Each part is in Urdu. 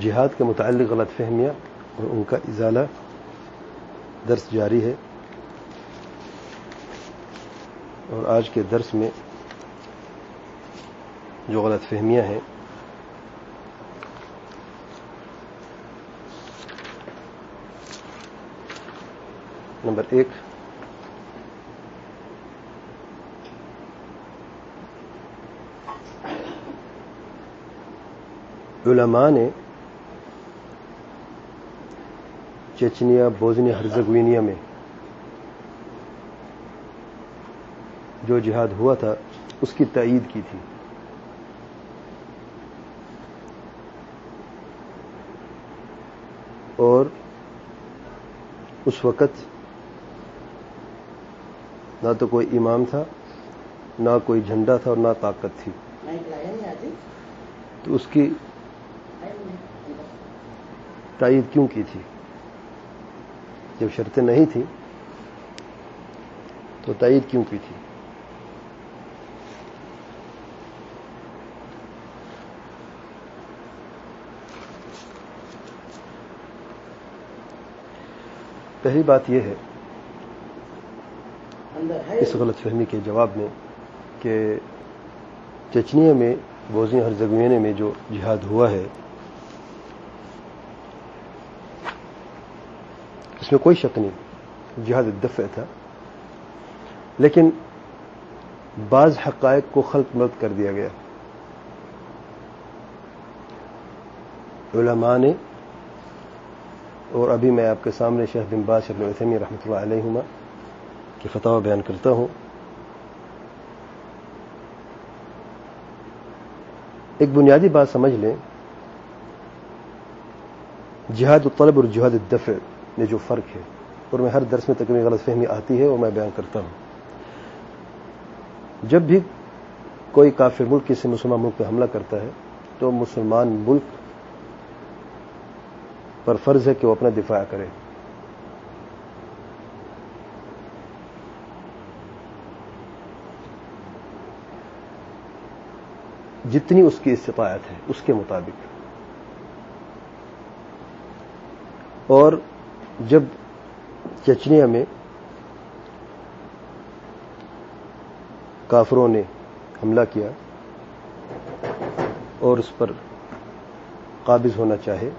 جہاد کے متعلق غلط فہمیاں اور ان کا ازالہ درس جاری ہے۔ اور آج کے درس میں جو غلط فہمیاں ہیں، نمبر ایک، علماء نے چیچنیا بوزنی ہرزگوینیا میں جو جہاد ہوا تھا، اس کی تائید کی تھی۔ اور اس وقت نہ تو کوئی امام تھا، نہ کوئی جھنڈا تھا اور نہ طاقت تھی۔ تو اس کی تائید کیوں کی تھی؟ جب شرطیں نہیں تھیں تو تائید کیوں کی تھی؟ پہلی بات یہ ہے اس غلط فہمی کے جواب میں کہ چچنیا میں بوزنی ہر زگوینے میں جو جہاد ہوا ہے اس میں کوئی شک نہیں، جہاد دفع تھا۔ لیکن بعض حقائق کو خلق مرد کر دیا گیا۔ علماء نے، اور ابھی میں آپ کے سامنے شیخ بن باز شبن وسمی رحمۃ اللہ علیہما کی فتح بیان کرتا ہوں۔ ایک بنیادی بات سمجھ لیں۔ جہاد الطلب اور جہاد الدفع۔ میں جو فرق ہے اور میں ہر درس میں تقریباً غلط فہمی آتی ہے اور میں بیان کرتا ہوں۔ جب بھی کوئی کافر ملک کسی مسلمان ملک پہ حملہ کرتا ہے تو مسلمان ملک پر فرض ہے کہ وہ اپنا دفاع کرے۔ جتنی اس کی استطاعت ہے، اس کے مطابق۔ اور جب چچنیا میں کافروں نے حملہ کیا اور اس پر قابض ہونا چاہے،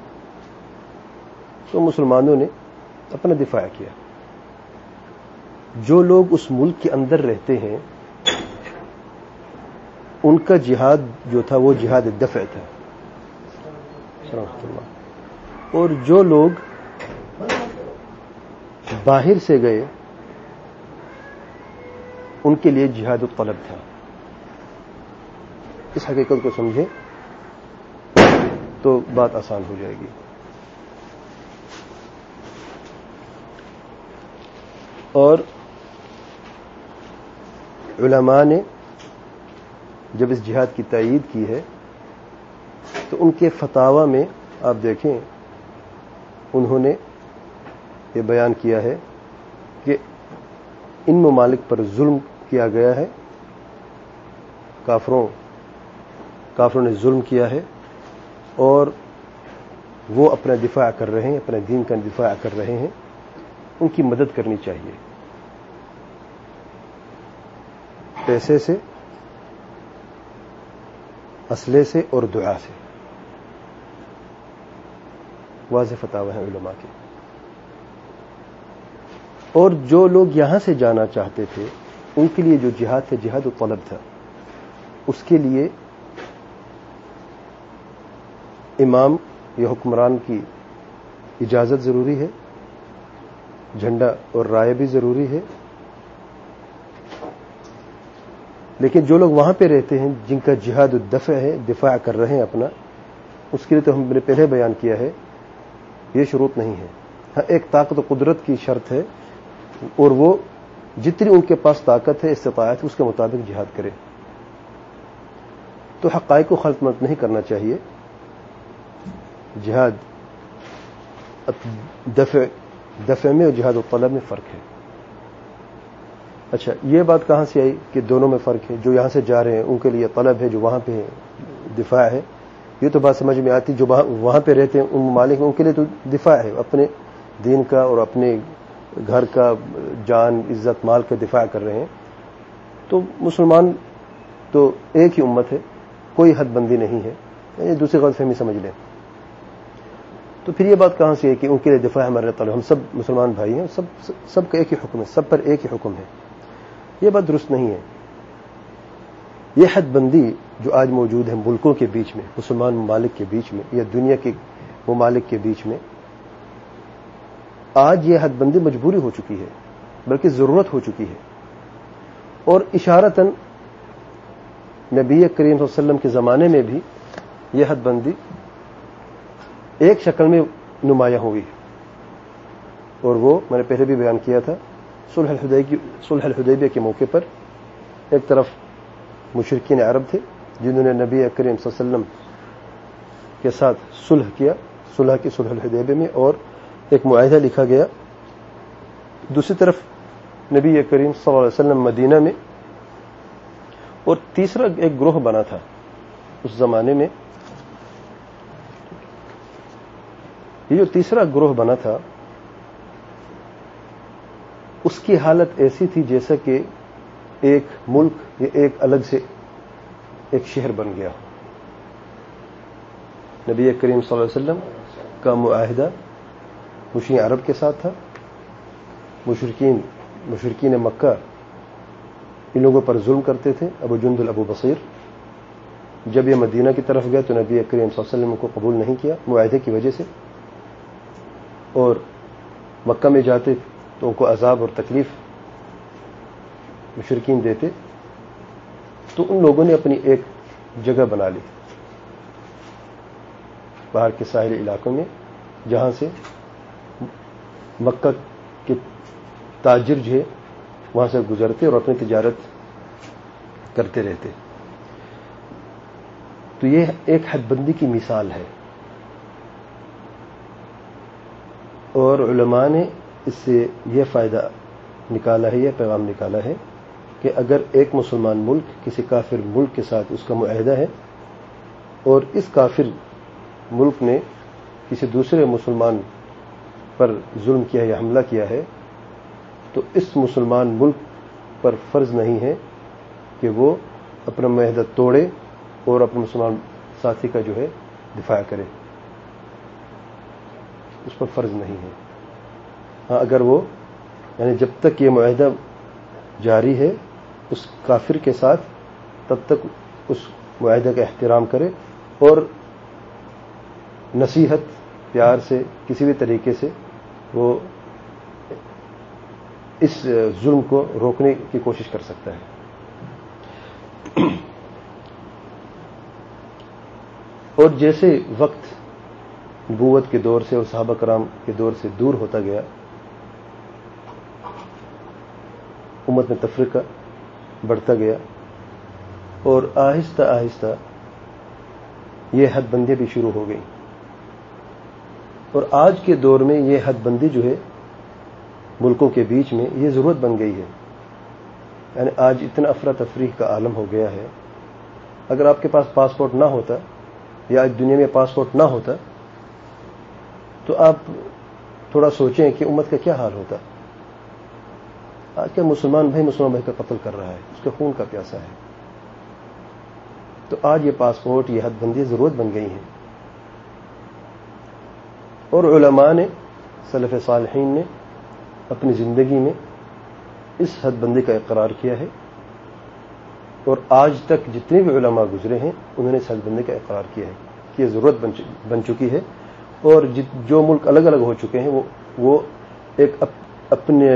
تو مسلمانوں نے اپنا دفاع کیا۔ جو لوگ اس ملک کے اندر رہتے ہیں، ان کا جہاد جو تھا، وہ جہاد دفع تھا۔ اور جو لوگ باہر سے گئے، ان کے لیے جہاد الطلب تھا۔ اس حقیقت کو سمجھیں تو بات آسان ہو جائے گی۔ اور علماء نے جب اس جہاد کی تائید کی ہے تو ان کے فتوا میں آپ دیکھیں، انہوں نے یہ بیان کیا ہے کہ ان ممالک پر ظلم کیا گیا ہے۔ کافروں کافروں نے ظلم کیا ہے اور وہ اپنا دفاع کر رہے ہیں، اپنے دین کا دفاع کر رہے ہیں۔ ان کی مدد کرنی چاہیے۔ پیسے سے، اسلحے سے اور دعا سے۔ واضح فتح ہیں علماء کے۔ اور جو لوگ یہاں سے جانا چاہتے تھے، ان کے لیے جو جہاد تھا جہاد و طلب تھا۔ اس کے لیے امام یا حکمران کی اجازت ضروری ہے، جھنڈا اور رائے بھی ضروری ہے۔ لیکن جو لوگ وہاں پہ رہتے ہیں، جن کا جہاد الدفع ہے، دفاع کر رہے ہیں اپنا، اس کے لیے تو ہم نے پہلے بیان کیا ہے، یہ شروط نہیں ہے۔ ہاں ایک طاقت و قدرت کی شرط ہے اور وہ جتنی ان کے پاس طاقت ہے، استطاعت اس کے مطابق جہاد کرے۔ تو حقائق کو خلط مت نہیں کرنا چاہیے۔ جہاد دفع دفع میں اور جہاد و طلب میں فرق ہے۔ اچھا یہ بات کہاں سے آئی کہ دونوں میں فرق ہے؟ جو یہاں سے جا رہے ہیں، ان کے لیے طلب ہے، جو وہاں پہ دفاع ہے۔ یہ تو بات سمجھ میں آتی، جو وہاں پہ رہتے ہیں، ان ممالک ان کے لیے تو دفاع ہے۔ اپنے دین کا اور اپنے گھر کا جان، عزت، مال کا دفاع کر رہے ہیں۔ تو مسلمان تو ایک ہی امت ہے، کوئی حد بندی نہیں ہے۔ یہ دوسری غلط فہمی سمجھ لیں۔ تو پھر یہ بات کہاں سے ہے کہ ان کے لیے دفاع ہمارے تعلق ہم سب مسلمان بھائی ہیں، سب سب کا ایک ہی حکم ہے، سب پر ایک ہی حکم ہے۔ یہ بات درست نہیں ہے۔ یہ حد بندی جو آج موجود ہے ملکوں کے بیچ میں، مسلمان ممالک کے بیچ میں یا دنیا کے ممالک کے بیچ میں آج یہ حد بندی مجبوری ہو چکی ہے، بلکہ ضرورت ہو چکی ہے۔ اور اشارتاً نبی کریم صلی اللہ علیہ وسلم کے زمانے میں بھی یہ حد بندی ایک شکل میں نمایاں ہوئی اور وہ میں نے پہلے بھی بیان کیا تھا سلح الحدیبیہ کے موقع پر ایک طرف مشرقین عرب تھے، جنہوں نے نبی کریم صلی اللہ علیہ وسلم کے ساتھ صلح کیا، صلح کی سلح الحدیبیہ میں، اور ایک معاہدہ لکھا گیا۔ دوسری طرف نبی کریم صلی اللہ علیہ وسلم مدینہ میں اور تیسرا ایک گروہ بنا تھا اس زمانے میں۔ یہ جو تیسرا گروہ بنا تھا، اس کی حالت ایسی تھی جیسا کہ ایک ملک یا ایک الگ سے ایک شہر بن گیا۔ نبی کریم صلی اللہ علیہ وسلم کا معاہدہ مشین عرب کے ساتھ تھا۔ مشرقین مشرقین مکہ ان لوگوں پر ظلم کرتے تھے۔ ابو جند الابو بصیر۔ جب یہ مدینہ کی طرف گئے تو نبی کریم صلی اللہ علیہ وسلم کو قبول نہیں کیا، معاہدے کی وجہ سے۔ اور مکہ میں جاتے تو ان کو عذاب اور تکلیف مشرقین دیتے۔ تو ان لوگوں نے اپنی ایک جگہ بنا لی۔ باہر کے ساحلی علاقوں میں، جہاں سے مکہ کے تاجر جو ہے، وہاں سے گزرتے اور اپنی تجارت کرتے رہتے۔ تو یہ ایک حد بندی کی مثال ہے۔ اور علماء نے اس سے یہ فائدہ نکالا ہے، یہ پیغام نکالا ہے کہ اگر ایک مسلمان ملک کسی کافر ملک کے ساتھ اس کا معاہدہ ہے اور اس کافر ملک نے کسی دوسرے مسلمان پر ظلم کیا یا حملہ کیا ہے، تو اس مسلمان ملک پر فرض نہیں ہے کہ وہ اپنا معاہدہ توڑے اور اپنے مسلمان ساتھی کا جو ہے دفاع کرے۔ اس پر فرض نہیں ہے۔ ہاں اگر وہ یعنی جب تک یہ معاہدہ جاری ہے، اس کافر کے ساتھ تب تک اس معاہدہ کا احترام کرے اور نصیحت پیار سے، کسی بھی طریقے سے وہ اس ظلم کو روکنے کی کوشش کر سکتا ہے۔ اور جیسے وقت نبوت کے دور سے اور صحابہ کرام کے دور سے دور ہوتا گیا، امت میں تفریقہ بڑھتا گیا اور آہستہ آہستہ یہ حد بندیاں بھی شروع ہو گئی اور آج کے دور میں یہ حد بندی جو ہے ملکوں کے بیچ میں یہ ضرورت بن گئی ہے۔ یعنی آج اتنا افراتفریح کا عالم ہو گیا ہے۔ اگر آپ کے پاس پاسپورٹ نہ ہوتا یا آج دنیا میں پاسپورٹ نہ ہوتا تو آپ تھوڑا سوچیں کہ امت کا کیا حال ہوتا۔ آج کیا مسلمان بھائی مسلمان بھائی کا قتل کر رہا ہے، اس کے خون کا پیاسا ہے۔ تو آج یہ پاسپورٹ، یہ حد بندی ضرورت بن گئی ہیں اور علماء نے صلف صالحین نے، اپنی زندگی میں اس حد بندی کا اقرار کیا ہے۔ اور آج تک جتنے بھی علماء گزرے ہیں، انہوں نے اس حد بندی کا اقرار کیا ہے کہ یہ ضرورت بن چکی ہے۔ اور جو ملک الگ الگ ہو چکے ہیں، وہ ایک اپنے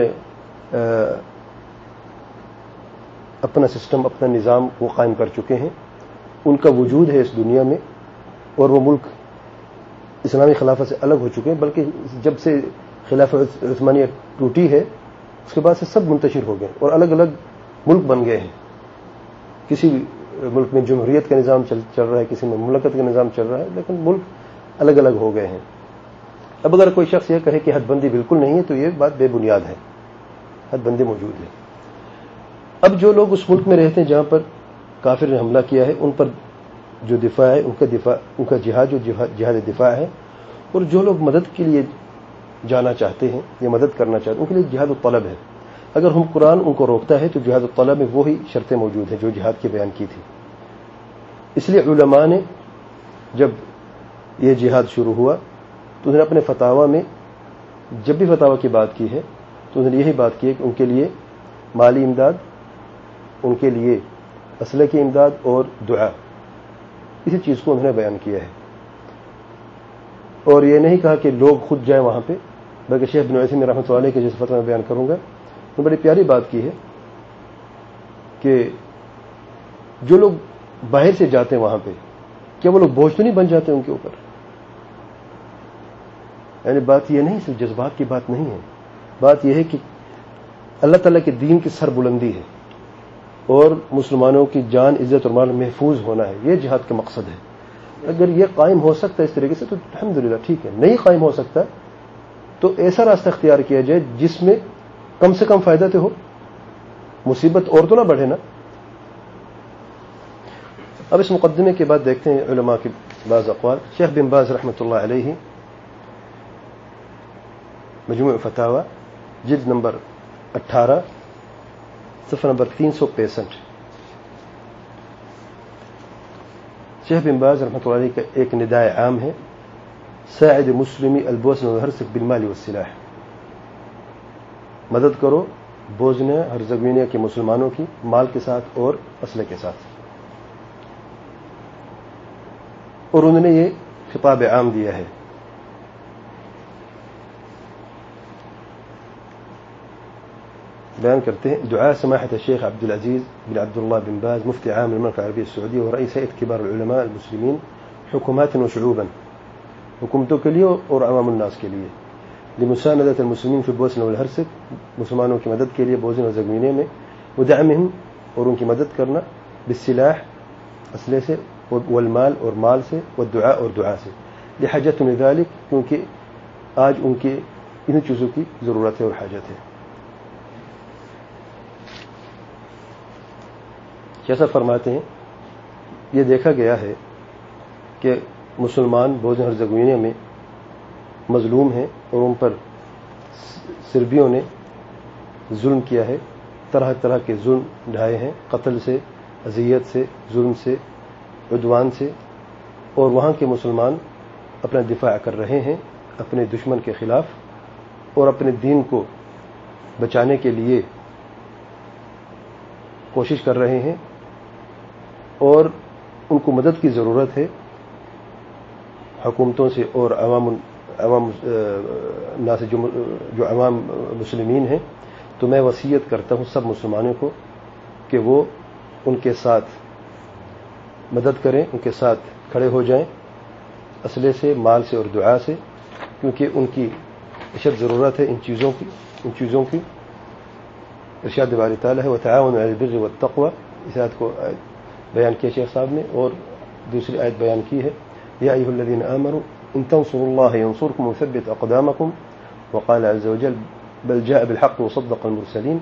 اپنا سسٹم، اپنا نظام وہ قائم کر چکے ہیں۔ ان کا وجود ہے اس دنیا میں، اور وہ ملک اسلامی خلافت سے الگ ہو چکے ہیں، بلکہ جب سے خلاف عثمانیہ ٹوٹی ہے، اس کے بعد سے سب منتشر ہو گئے اور الگ الگ ملک بن گئے ہیں۔ کسی ملک میں جمہوریت کا نظام چل رہا ہے، کسی میں مملکت کا نظام چل رہا ہے، لیکن ملک الگ الگ ہو گئے ہیں۔ اب اگر کوئی شخص یہ کہے کہ حد بندی بالکل نہیں ہے، تو یہ بات بے بنیاد ہے۔ حد بندی موجود ہے۔ اب جو لوگ اس ملک میں رہتے ہیں جہاں پر کافر نے حملہ کیا ہے، ان پر جو دفاع ہے، ان کا دفاع، ان کا جہاد، جو جہاد دفاع ہے، اور جو لوگ مدد کے لیے جانا چاہتے ہیں، یا مدد کرنا چاہتے ہیں، ان کے لیے جہاد الطلب ہے۔ اگر ہم قرآن ان کو روکتا ہے، تو جہاد الطلب میں وہی شرطیں موجود ہیں جو جہاد کی بیان کی تھی۔ اس لیے علماء نے جب یہ جہاد شروع ہوا، تو انہوں نے اپنے فتوا میں جب بھی فتوا کی بات کی ہے، تو انہوں نے یہی بات کی ہے کہ ان کے لیے مالی امداد، ان کے لیے اسلحے کی امداد اور دعا۔ اسی چیز کو انہوں نے بیان کیا ہے۔ اور یہ نہیں کہا کہ لوگ خود جائیں وہاں پہ، بلکہ شیخ بن میں رحمۃ اللہ کے جیسے فتح میں بیان کروں گا، تو بڑی پیاری بات کی ہے کہ جو لوگ باہر سے جاتے ہیں وہاں پہ، کیا وہ لوگ بوجھ تو نہیں بن جاتے ان کے اوپر؟ یعنی بات یہ نہیں، صرف جذبات کی بات نہیں ہے۔ بات یہ ہے کہ اللہ تعالیٰ کے دین کی سر بلندی ہے۔ اور مسلمانوں کی جان، عزت اور مال محفوظ ہونا ہے۔ یہ جہاد کا مقصد ہے۔ اگر یہ قائم ہو سکتا ہے اس طریقے سے تو الحمد ٹھیک ہے۔ نہیں قائم ہو سکتا تو ایسا راستہ اختیار کیا جائے جس میں کم سے کم فائدہ تو ہو۔ مصیبت اور تو نہ بڑھے نا۔ اب اس مقدمے کے بعد دیکھتے ہیں علماء کے بعض اقوال۔ شیخ بن باز رحمۃ اللہ علیہ مجموع فتح جلد نمبر اٹھارہ۔ صفحہ نمبر تین سو پینسٹھ۔ شیخ بن باز رحمۃ اللہ علیہ کا ایک ندائے عام ہے۔ سعد مسلمی البوسن الحرسک بالمال والسلاح۔ مدد کرو بوزنے ہر زمینہ کے مسلمانوں کی مال کے ساتھ اور اسلحے کے ساتھ۔ اور انہوں نے یہ خطاب عام دیا ہے۔ بیان کرتے ہیں دعاء سماحة الشيخ عبد العزيز بن عبد الله بن باز مفتي عام المملكة العربية السعودية ورئيس هيئة كبار العلماء المسلمين حكومات وشعوبا حكومته کے لیے اور عوام الناس کے لیے۔ لمساندة المسلمين في البوسنة والهرسك مسلمانوں کی مدد کے لیے بوزن و زمینے میں ودعمهم اور ان کی مدد کرنا، بالسلاح اسلحے سے والمال اور مال سے، والدعاء اور دعا سے۔ لحاجت ذلك کیونکہ آج ان کے ان چیزوں کی ضرورت ہے اور حاجت ہے۔ کیسا فرماتے ہیں، یہ دیکھا گیا ہے کہ مسلمان بوجھ ہرزگوینے میں مظلوم ہیں اور ان پر سربیوں نے ظلم کیا ہے، طرح طرح کے ظلم ڈھائے ہیں، قتل سے، اذیت سے، ظلم سے، عدوان سے، اور وہاں کے مسلمان اپنا دفاع کر رہے ہیں، اپنے دشمن کے خلاف، اور اپنے دین کو بچانے کے لیے کوشش کر رہے ہیں۔ اور ان کو مدد کی ضرورت ہے۔ حکومتوں سے اور عوام عوام سے جو عوام مسلمین ہیں، تو میں وصیت کرتا ہوں سب مسلمانوں کو کہ وہ ان کے ساتھ مدد کریں، ان کے ساتھ کھڑے ہو جائیں اسلحے سے، مال سے اور دعا سے، کیونکہ ان کی اشد ضرورت ہے ان چیزوں کی، ان چیزوں کی۔ ارشاد باری تعالیٰ ہے وہ تعاون البر و تقوا اس کو بیان کیا شیخ صاحب نے اور دوسری آیت بیان کی ہے۔ یا ایها الذين امنوا ان تنصروا الله ينصركم ويثبت اقدامكم وقال عز وجل بل جاء بالحق وصدق المرسلين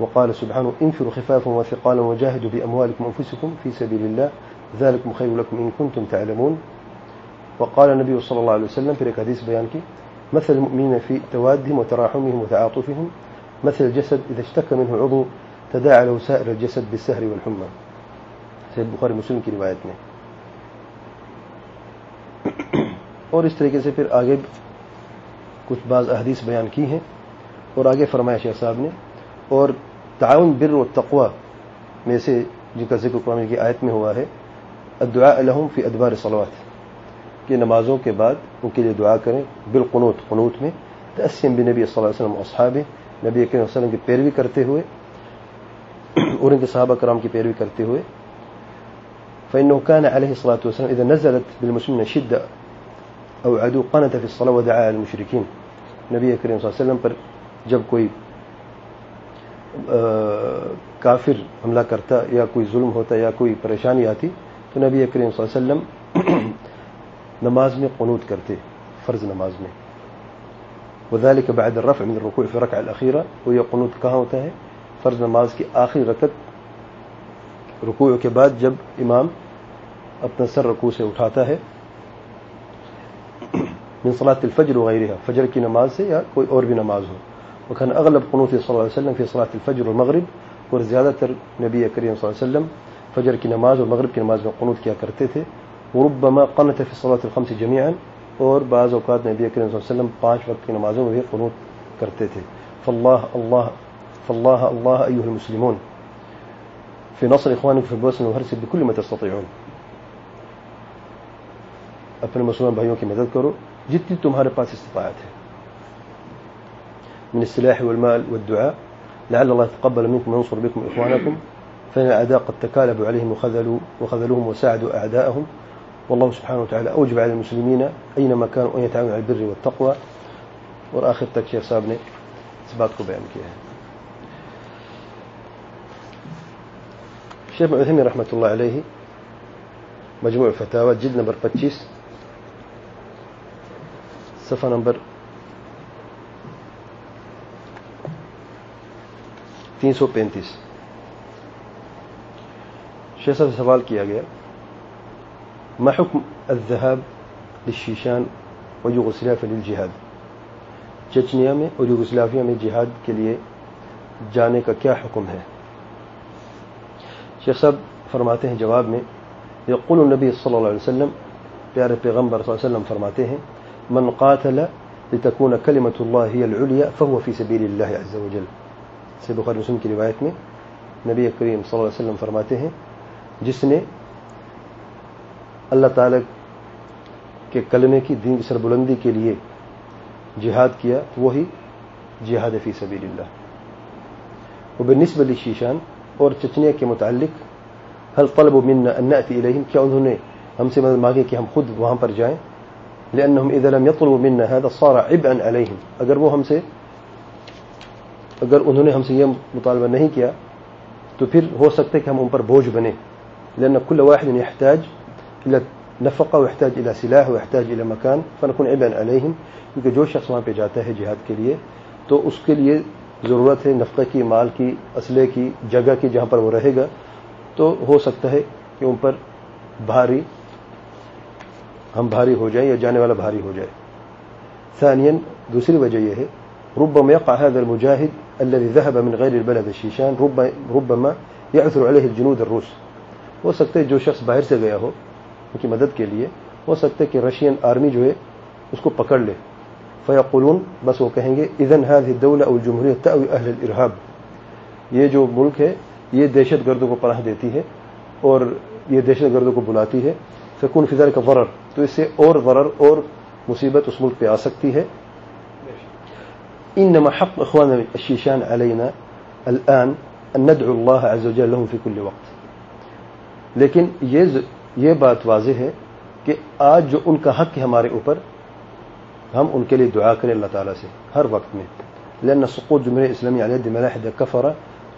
وقال سبحانه انفروا خفافا وثقالا وجاهدوا باموالكم وانفسكم في سبيل الله۔ ذلكم خير لكم ان كنتم تعلمون۔ وقال النبي صلى الله عليه وسلم في حديث بيان كي مثل المؤمنين في توادهم وتراحمهم وتعاطفهم۔ مثل الجسد اذا اشتكى منه عضو، تداعى له سائر الجسد بالسهر والحمى۔ سید بخاری مسلم کی روایت میں۔ اور اس طریقے سے پھر آگے کچھ بعض احادیث بیان کی ہیں اور آگے فرمایا شیخ صاحب نے۔ اور تعاون بر و تقوا میں سے جن کا ذکر قرآن کی آیت میں ہوا ہے، الدعاء الحم فی ادبار صلوات، کہ نمازوں کے بعد ان کے لیے دعا کریں بالقنوت، قنوت میں۔ تسیم بن نبی صلی اللہ علیہ وسلم اصحاب نبی کریم وسلم کی پیروی کرتے ہوئے اور ان کے صحابہ کرام کی پیروی کرتے ہوئے۔ فإنه كان عليه الصلاة والسلام إذا نزلت بالمسلمين شدة او عدو قنت في الصلاة ودعا المشركين. نبی کریم صلی اللہ علیہ وسلم پر جب کوئی کافر حملہ کرتا یا کوئی ظلم ہوتا یا کوئی پریشانی آتی تو نبی کریم صلی اللہ علیہ وسلم نماز میں قنوت کرتے، فرض نماز میں. وذلك بعد الرفع من الركوع في الركعه الاخيره وهي قنوت کہاں ہوتا ہے؟ فرض نماز کی آخری رکعت رکوع کے بعد جب امام اپنا سر رکوع سے اٹھاتا ہے۔ من صلاة الفجر وغيرها فجر کی نماز سے یا کوئی اور بھی نماز ہو۔ وكان اغلب قنوت صلی اللہ علیہ وسلم في صلاة الفجر والمغرب اور زیادہ تر نبی کریم صلی اللہ علیہ وسلم فجر کی نماز اور مغرب کی نماز میں قنوت کیا کرتے تھے۔ وربما قنت في صلاة الخمس جميعا اور بعض اوقات نبی کریم صلی اللہ علیہ وسلم پانچ وقت کی نمازوں میں بھی قنوت کرتے تھے۔ فاللہ، اللہ فاللہ، اللہ ایها المسلمون۔ في نصر اخوانكم في البوسنة والهرسك بكل ما تستطيعون اپنے مسلمان بھائیوں کی مدد کرو، جتنی تمہارے پاس استطاعت ہے۔ من السلاح والمال والدعاء، لعل الله يتقبل منكم وينصر بكم إخوانكم فإن الأعداء قد تكالبوا عليهم وخذلوا وخذلوهم وساعدوا أعداءهم. والله سبحانه وتعالى أوجب على المسلمين أينما كانوا أن يتعاونوا على البر والتقوى والآخر تك شيخ صاحب نے اس بات کو بیان کیا ہے۔ شیخ عثیمین رحمۃ اللہ علیہ مجموع الفتاوى جلد نمبر پچیس صفحہ نمبر تین سو پینتیس۔ شیخ صاحب سے سوال کیا گیا، ما حکم الذهاب للشیشان ویوغسلافia للجہاد چچنیا میں اور یوگسلافیا میں جہاد کے لیے جانے کا کیا حکم ہے؟ شیخ صاحب فرماتے ہیں جواب میں، یقول النبی صلی اللہ علیہ وسلم، پیارے پیغمبر صلی اللہ علیہ وسلم فرماتے ہیں من قاتل لتكون كلمة الله هي العليا فهو في سبيل الله عز وجل. سے بخار مسلم کی روایت میں نبی کریم صلی اللہ علیہ وسلم فرماتے ہیں، جس نے اللہ تعالی کے کلمے کی دین کی سربلندی کے لیے جہاد کیا، وہی جہاد فی سبیل اللہ۔ وہ بنسب علی شیشان اور چچنیا کے متعلق حل طلب منا ان نأتی الیہم کیا انہوں نے ہم سے مدد مانگے کہ ہم خود وہاں پر جائیں؟ لأنهم إذا لم يطلبوا منا هذا صار عبئا عليهم. اگر وہ ہم سے اگر انہوں نے ہم سے یہ مطالبہ نہیں کیا تو پھر ہو سکتا ہے کہ ہم ان پر بوجھ بنے لأن كل واحد يحتاج إلى نفقة ويحتاج إلى سلاح ويحتاج إلى مكان، فنكون عبئا عليهم. کیونکہ جو شخص وہاں پہ جاتا ہے جہاد کے لیے، تو اس کے لیے ضرورت ہے نفقہ کی، مال کی، اسلحے کی، جگہ کی جہاں پر وہ رہے گا، تو ہو سکتا ہے کہ ان پر بھاری ہم بھاری ہو جائیں یا جانے والا بھاری ہو جائے۔ ثانیا، دوسری وجہ یہ ہے، ربما يقع هذا المجاهد الذي ذهب من غير البلد الشيشان ربما يعثر عليه الجنود الروس۔ ہو سکتا ہے جو شخص باہر سے گیا ہو، ان کی مدد کے لیے، ہو سکتا ہے کہ رشین آرمی جو ہے، اس کو پکڑ لے۔ فیقولون، بس وہ کہیں گے، اذن هذه الدوله او الجمهوريه تأوي اهل الارهاب یہ جو ملک ہے، یہ دہشت گردوں کو پناہ دیتی ہے اور یہ دہشت گردوں کو بلاتی ہے۔ فکون فضر کا ضرر۔ تو اس سے اور ضرر اور مصیبت اس ملک پہ آ سکتی ہے۔ انما حق اخوان الشیشان علینا الان ان ندعو اللہ عز وجل لهم في كل وقت۔ لیکن یہ یہ بات واضح ہے کہ آج جو ان کا حق ہے ہمارے اوپر، ہم ان کے لیے دعا کریں اللہ تعالیٰ سے ہر وقت میں۔ لأن سقوط جمهورية الإسلامية على يد ملاحدة كفرة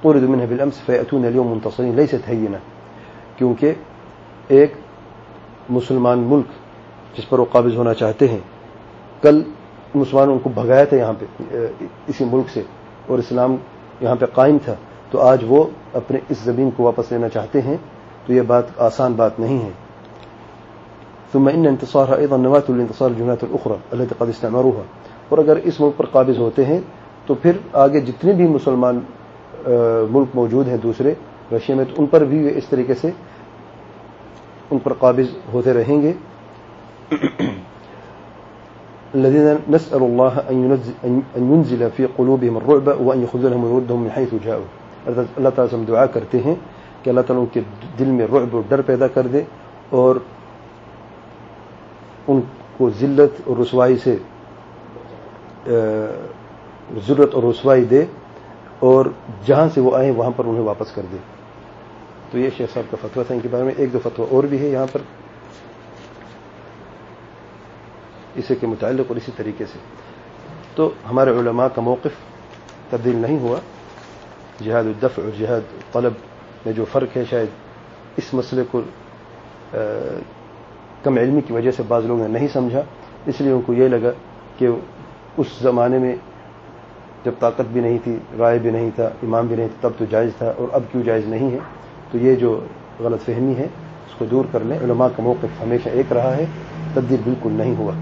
طردوا منها بالأمس فيأتون اليوم منتصرين۔ ليست هينة۔ کیونکہ ایک مسلمان ملک جس پر وہ قابض ہونا چاہتے ہیں۔ کل مسلمان ان کو بھگایا تھا یہاں پہ اسی ملک سے، اور اسلام یہاں پہ قائم تھا۔ تو آج وہ اپنے اس زمین کو واپس لینا چاہتے ہیں۔ تو یہ بات آسان بات نہیں ہے۔ ثم ان انتصارها ايضا نواه الانتصار الجنات الاخرى التي قد استعمروها۔ اور اگر اس ملک پر قابض ہوتے ہیں، تو پھر آگے جتنے بھی مسلمان ملک موجود ہیں دوسرے رشیا میں، تو ان پر بھی اس طریقے سے ان پر قابض ہوتے رہیں گے۔ الذين نسأل الله أن ينزل في قلوبهم الرعب وأن يخذلهم ويردهم من حيث جاءوا۔ اللہ تعالیٰ سے ہم دعا کرتے ہیں کہ اللہ تعالیٰ ان کے دل میں رعب اور ڈر پیدا کر دے اور ان کو ذلت اور رسوائی سے ضرورت اور رسوائی دے اور جہاں سے وہ آئیں وہاں پر انہیں واپس کر دے۔ تو یہ شیخ صاحب کا فتویٰ تھا، ان کے بارے میں ایک دو فتویٰ اور بھی ہے یہاں پر۔ اسے کے متعلق اور اسی طریقے سے۔ تو ہمارے علماء کا موقف تبدیل نہیں ہوا۔ جہاد الدفع اور جہاد طلب میں جو فرق ہے، شاید اس مسئلے کو کم علمی کی وجہ سے بعض لوگوں نے نہیں سمجھا۔ اس لیے ان کو یہ لگا کہ اس زمانے میں جب طاقت بھی نہیں تھی، رائے بھی نہیں تھا، امام بھی نہیں تھا، تب تو جائز تھا اور اب کیوں جائز نہیں ہے؟ تو یہ جو غلط فہمی ہے، اس کو دور کر لیں۔ علماء کا موقف ہمیشہ ایک رہا ہے، تبدیل بالکل نہیں ہوا۔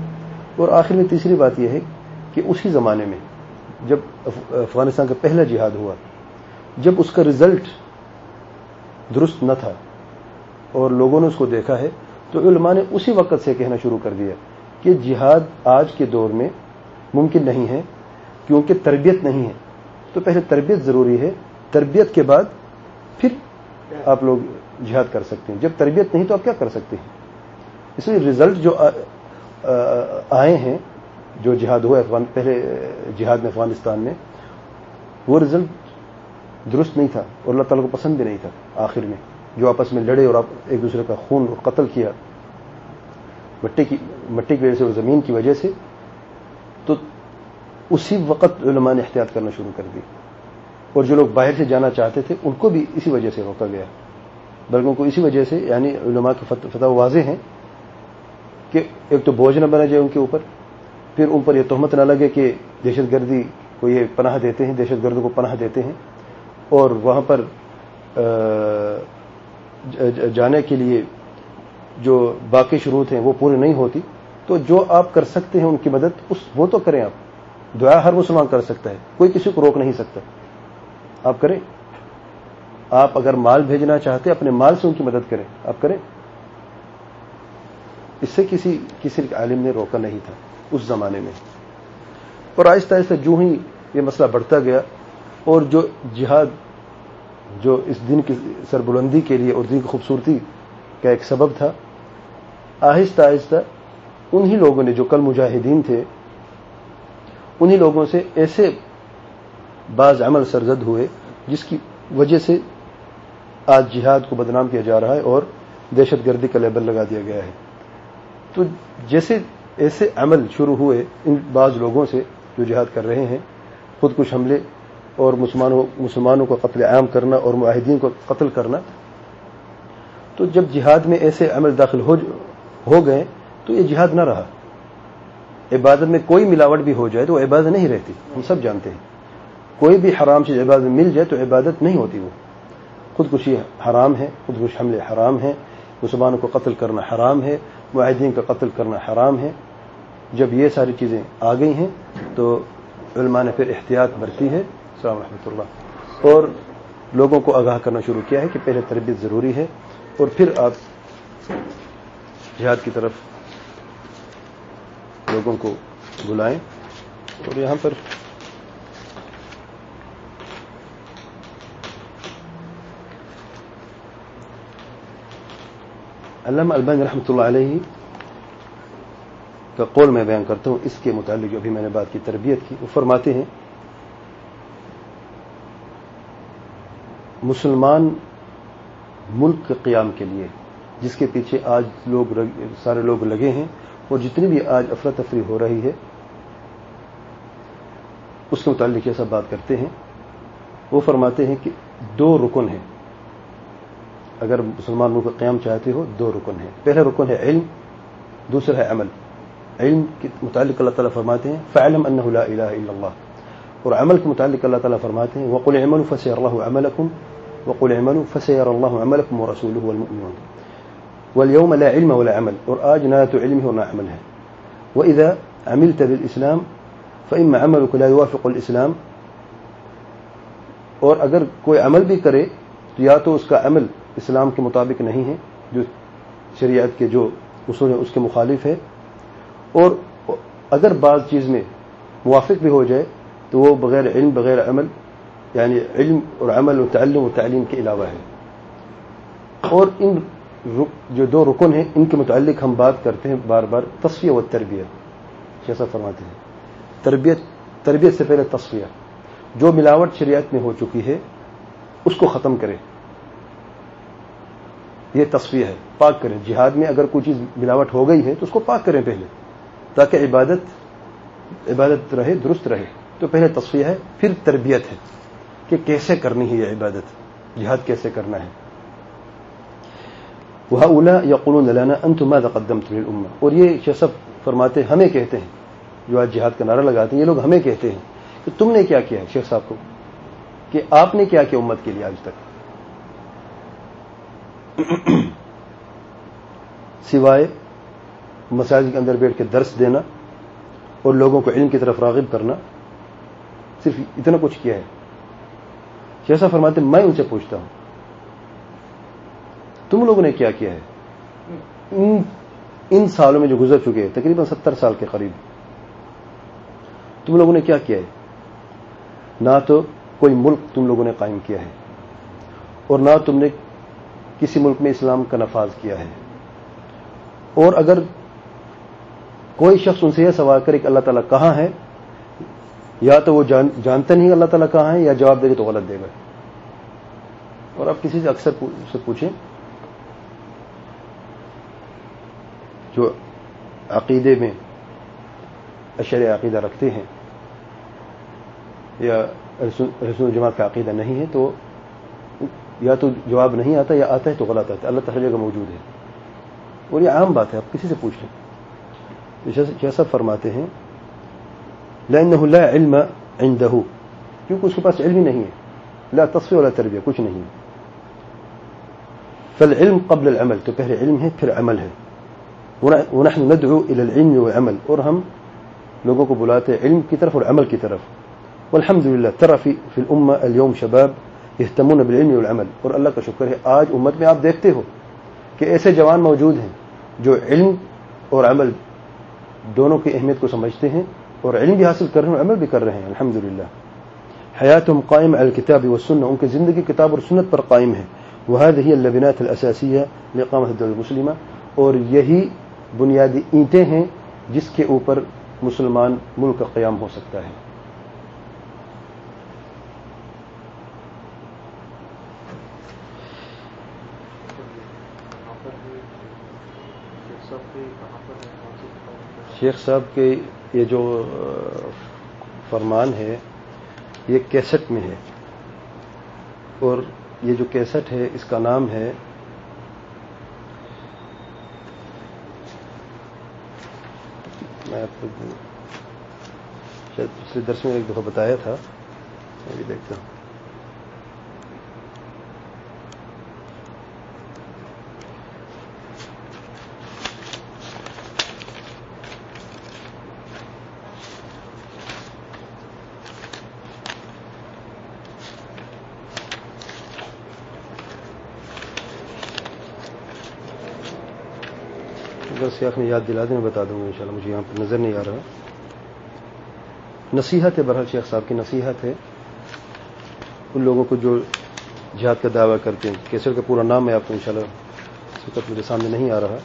اور آخر میں تیسری بات یہ ہے کہ اسی زمانے میں جب افغانستان کا پہلا جہاد ہوا، جب اس کا رزلٹ درست نہ تھا اور لوگوں نے اس کو دیکھا ہے، تو علماء نے اسی وقت سے کہنا شروع کر دیا کہ جہاد آج کے دور میں ممکن نہیں ہے، کیونکہ تربیت نہیں ہے۔ تو پہلے تربیت ضروری ہے۔ تربیت کے بعد پھر آپ لوگ جہاد کر سکتے ہیں۔ جب تربیت نہیں تو آپ کیا کر سکتے ہیں؟ اس لیے ریزلٹ جو آئے ہیں، جو جہاد ہوا افغان پہلے جہاد میں افغانستان میں، وہ رزلٹ درست نہیں تھا اور اللہ تعالیٰ کو پسند بھی نہیں تھا آخر میں، جو آپس میں لڑے اور آپ ایک دوسرے کا خون اور قتل کیا۔ مٹی کی مٹی کی وجہ سے اور زمین کی وجہ سے تو اسی وقت علماء نے احتیاط کرنا شروع کر دی۔ اور جو لوگ باہر سے جانا چاہتے تھے، ان کو بھی اسی وجہ سے روکا گیا۔ بلکہ ان کو اسی وجہ سے یعنی علماء کے فتح واضح ہیں کہ ایک تو بوجھ نہ بنا جائے ان کے اوپر، پھر ان پر یہ تہمت نہ لگے کہ دہشت گردی کو یہ پناہ دیتے ہیں، دہشت گردوں کو پناہ دیتے ہیں۔ اور وہاں پر جانے کے لیے جو باقی شروط ہیں، وہ پوری نہیں ہوتی۔ تو جو آپ کر سکتے ہیں ان کی مدد، اس، وہ تو کریں آپ۔ دعا ہر مسلمان کر سکتا ہے، کوئی کسی کو روک نہیں سکتا۔ آپ کریں۔ آپ اگر مال بھیجنا چاہتے اپنے مال سے ان کی مدد کریں۔ آپ کریں۔ اس سے کسی کسی عالم نے روکا نہیں تھا اس زمانے میں۔ اور آہستہ آہستہ جو ہی یہ مسئلہ بڑھتا گیا، اور جو جہاد، جو اس دن کی سربلندی کے لیے اور دن کی خوبصورتی کا ایک سبب تھا، آہستہ آہستہ انہی لوگوں نے جو کل مجاہدین تھے، انہی لوگوں سے ایسے بعض عمل سرزد ہوئے، جس کی وجہ سے آج جہاد کو بدنام کیا جا رہا ہے اور دہشت گردی کا لیبل لگا دیا گیا ہے۔ تو جیسے ایسے عمل شروع ہوئے ان بعض لوگوں سے جو جہاد کر رہے ہیں، خود کش حملے اور مسلمانوں مسلمانوں کو قتل عام کرنا اور معاہدین کو قتل کرنا۔ تو جب جہاد میں ایسے عمل داخل ہو گئے، تو یہ جہاد نہ رہا۔ عبادت میں کوئی ملاوٹ بھی ہو جائے تو وہ عبادت نہیں رہتی، ہم سب جانتے ہیں۔ کوئی بھی حرام چیز عبادت مل جائے تو عبادت نہیں ہوتی وہ۔ خودکشی حرام ہے، خودکش حملے حرام ہیں، مسلمانوں کو قتل کرنا حرام ہے، معاہدین کا قتل کرنا حرام ہے۔ جب یہ ساری چیزیں آ گئی ہیں تو علماء نے پھر احتیاط برتی ہے۔ السلام رحمۃ اللہ۔ اور لوگوں کو آگاہ کرنا شروع کیا ہے کہ پہلے تربیت ضروری ہے۔ اور پھر آپ جہاد کی طرف لوگوں کو بلائیں۔ اور یہاں پر علامہ البانی رحمۃ اللہ علیہ کا قول میں بیان کرتا ہوں۔ اس کے متعلق جو ابھی میں نے بات کی، تربیت کی، وہ فرماتے ہیں، مسلمان ملک کے قیام کے لیے، جس کے پیچھے آج لوگ سارے لوگ لگے ہیں، اور جتنی بھی آج افراتفری ہو رہی ہے، اس کے متعلق یہ سب بات کرتے ہیں۔ وہ فرماتے ہیں کہ دو رکن ہیں۔ اگر مسلمان ملک کا قیام چاہتے ہو، دو رکن ہیں۔ پہلا رکن ہے علم، دوسرا ہے عمل۔ علم کے متعلق اللہ تعالیٰ فرماتے ہیں فعلم انہ لا الہ الا اللہ اور عمل کے متعلق اللہ تعالیٰ فرماتے ہیں، وقل عمل فسیر اللہ عملکم وقل عمل فسیر اللہ عملکم ورسولہ والمؤمنون۔ واليوم لا علم ولا عمل۔ اور آج نہ تو علم ہے اور نہ عمل ہے۔ وإذا عملت بالإسلام فإما عملك لا يوافق الإسلام۔ اور اگر کوئی عمل بھی کرے، تو یا تو اس کا عمل اسلام کے مطابق نہیں ہے، جو شریعت کے جو اصول ہیں، اس کے مخالف ہے۔ اور اگر بعض چیز میں موافق بھی ہو جائے، تو وہ بغیر علم، بغیر عمل یعنی علم اور عمل و تعلم و تعلیم کے علاوہ ہے۔ اور ان جو دو رکن ہیں، ان کے متعلق ہم بات کرتے ہیں بار بار، تصفیہ و تربیت جیسا فرماتے ہیں، تربیت تربیت سے پہلے تصفیہ۔ جو ملاوٹ شریعت میں ہو چکی ہے، اس کو ختم کرے یہ تصویر ہے، پاک کریں۔ جہاد میں اگر کوئی چیز ملاوٹ ہو گئی ہے تو اس کو پاک کریں پہلے، تاکہ عبادت عبادت رہے، درست رہے۔ تو پہلے تصفیہ ہے، پھر تربیت ہے کہ کیسے کرنی ہے یہ عبادت، جہاد کیسے کرنا ہے۔ وہ اولا یا قلون لانا انتما قدم تل اور یہ شیخ فرماتے ہمیں کہتے ہیں، جو آج جہاد کا نعرہ لگاتے ہیں، یہ لوگ ہمیں کہتے ہیں کہ تم نے کیا کیا ہے شیخ صاحب کو؟ کہ آپ نے کیا کیا امت کے لیے آج تک؟ سوائے مساجد کے اندر بیٹھ کے درس دینا اور لوگوں کو علم کی طرف راغب کرنا، صرف اتنا کچھ کیا ہے۔ جیسا فرماتے میں ان سے پوچھتا ہوں، تم لوگوں نے کیا کیا ہے؟ ان سالوں میں جو گزر چکے تقریباً ستر سال کے قریب، تم لوگوں نے کیا کیا ہے؟ نہ تو کوئی ملک تم لوگوں نے قائم کیا ہے، اور نہ تم نے کسی ملک میں اسلام کا نفاذ کیا ہے۔ اور اگر کوئی شخص ان سے یہ سوال کرے کہ اللہ تعالیٰ کہاں ہے، یا تو وہ جان جانتے نہیں اللہ تعالیٰ کہاں ہے، یا جواب دے گا تو غلط دے گا۔ اور آپ کسی سے اکثر سے پوچھیں۔ جو عقیدے میں اشر عقیدہ رکھتے ہیں، یا رسول جماعت کا عقیدہ نہیں ہے، تو یا تو جواب نہیں آتا یا آتا ہے تو غلط آتا ہے۔ اللہ تعالی جگہ موجود ہے۔ اور یہ عام بات ہے، آپ کسی سے پوچھ لیں۔ جیسا فرماتے ہیں، لأنه لا علم عنده۔ کیونکہ اس کے پاس علم ہی نہیں ہے۔ لا تصفیہ ولا تربیہ کچھ نہیں۔ فالعلم قبل العمل، تو پہلے علم ہے، پھر عمل ہے۔ ونحن ندعو الى العلم والعمل اور ہم لوگوں کو بلاتے علم کی طرف اور عمل کی طرف۔ والحمد للہ ترى في في الامه اليوم شباب۔ يهتمون بالعلم والعمل۔ اور اللہ کا شکر ہے، آج امت میں آپ دیکھتے ہو کہ ایسے جوان موجود ہیں جو علم اور عمل دونوں کی اہمیت کو سمجھتے ہیں اور علم بھی حاصل کر رہے ہیں عمل بھی کر رہے ہیں۔ الحمد للہ حیاتهم قائم على الكتاب والسنه ان کی زندگی کتاب اور سنت پر قائم ہے۔ وهذه هي اللبنات الاساسيه لاقامه الدوله اور یہی بنیادی اینٹیں ہیں جس کے اوپر مسلمان ملک کا قیام ہو سکتا ہے۔ شیخ صاحب کے یہ جو فرمان ہے، یہ کیسٹ میں ہے۔ اور یہ جو کیسٹ ہے، اس کا نام ہے میں آپ کو شاید پچھلے درس میں ایک دفعہ بتایا تھا میں بھی دیکھتا ہوں۔ شیخ نے یاد دلا دیں میں بتا دوں گا انشاءاللہ، مجھے یہاں پر نظر نہیں آ رہا۔ نصیحت ہے برحال شیخ صاحب کی نصیحت ہے۔ ان لوگوں کو جو جہاد کا دعویٰ کرتے ہیں کیسر کا پورا نام ہے آپ کو انشاءاللہ اس وقت میرے سامنے نہیں آ رہا۔